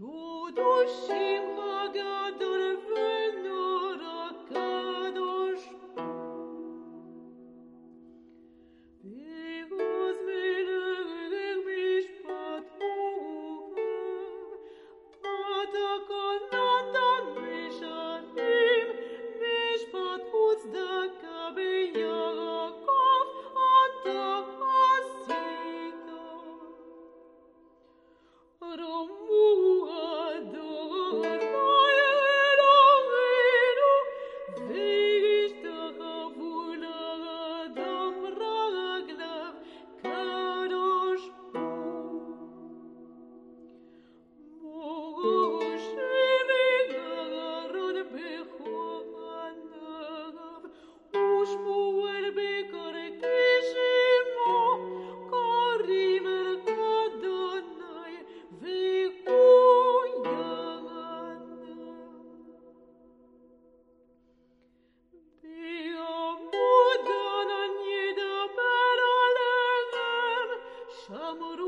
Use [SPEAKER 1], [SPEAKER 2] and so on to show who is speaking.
[SPEAKER 1] Iudušim благодать. हा मुरु